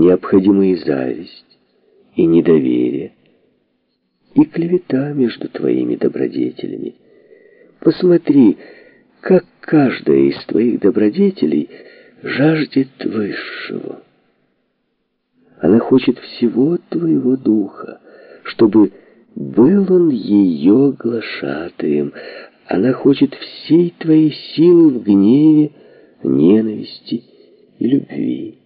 необходима и зависть, и недоверие, и клевета между твоими добродетелями. Посмотри, как каждая из твоих добродетелей жаждет высшего. Она хочет всего твоего духа, чтобы был он ее глашатаем. Она хочет всей твоей силы в гневе, ненависти и любви.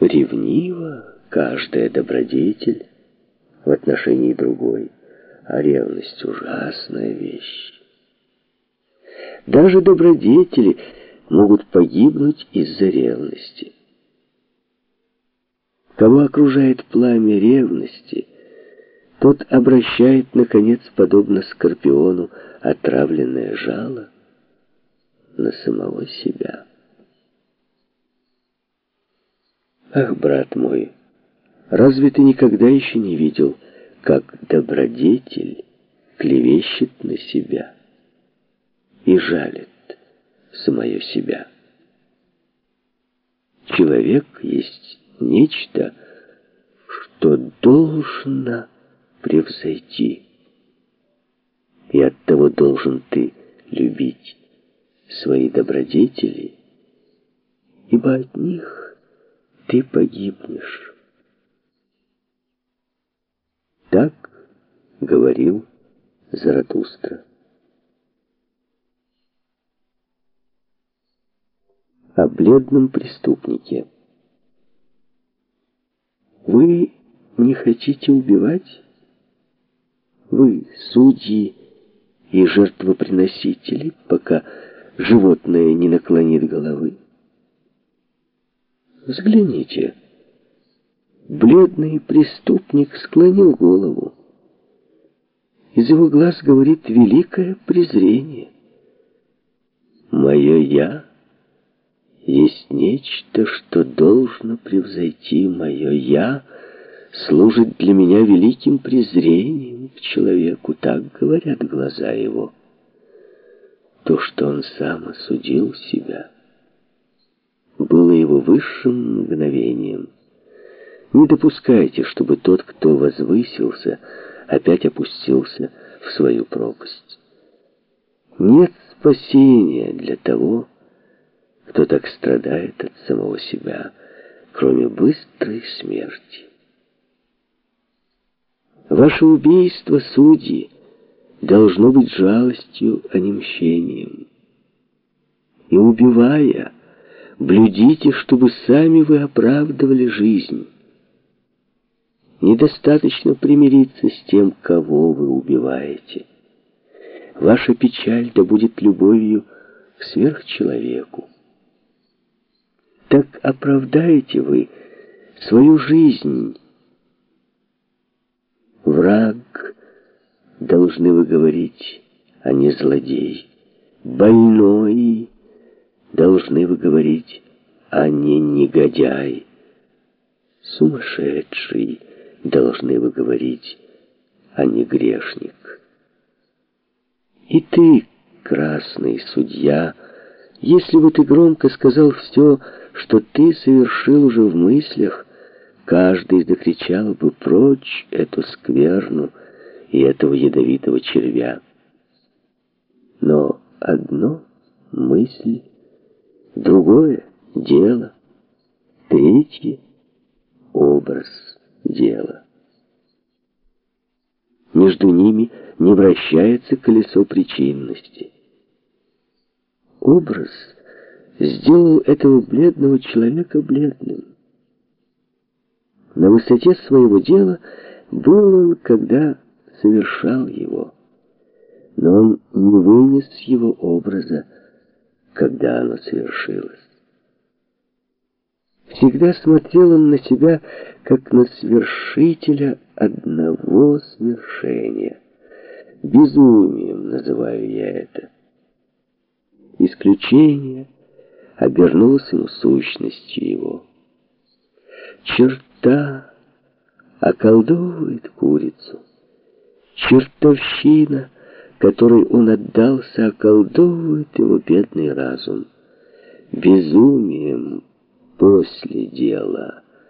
Ревнива каждая добродетель в отношении другой, а ревность — ужасная вещь. Даже добродетели могут погибнуть из-за ревности. Кого окружает пламя ревности, тот обращает, наконец, подобно скорпиону, отравленное жало на самого себя. Ах, брат мой, разве ты никогда еще не видел, как добродетель клевещет на себя и жалит самое себя? Человек есть нечто, что должно превзойти. И оттого должен ты любить свои добродетели, ибо от них ты погибнешь. Так говорил Заратустра. О бледном преступнике. Вы не хотите убивать? Вы, судьи и жертвоприносители, пока животное не наклонит головы. Взгляните. Бледный преступник склонил голову. Из его глаз говорит великое презрение. Мое «я» есть нечто, что должно превзойти мое «я», служит для меня великим презрением к человеку, так говорят глаза его. То, что он сам осудил себя, было его высшим мгновением. Не допускайте, чтобы тот, кто возвысился, опять опустился в свою пропасть. Нет спасения для того, кто так страдает от самого себя, кроме быстрой смерти. Ваше убийство, судьи, должно быть жалостью, а не мщением. И убивая, блюдите, чтобы сами вы оправдывали жизнь. Недостаточно примириться с тем, кого вы убиваете. Ваша печаль да будет любовью к сверхчеловеку так оправдаете вы свою жизнь. Враг, должны вы говорить, а не злодей. Больной, должны вы говорить, а не негодяй. Сумасшедший, должны вы говорить, а не грешник. И ты, красный судья, если бы ты громко сказал все, что ты совершил уже в мыслях, каждый закричал бы прочь эту скверну и этого ядовитого червя. Но одно — мысль, другое — дело, третье — образ дела. Между ними не вращается колесо причинности. Образ — сделал этого бледного человека бледным. На высоте своего дела был он, когда совершал его, но он не вынес его образа, когда оно совершилось. Всегда смотрел он на себя, как на свершителя одного свершения. Безумием называю я это. Исключение — обернулась ему сущностью его. Черта околдовывает курицу. Чертовщина, которой он отдался, околдовывает его бедный разум. Безумием после дела.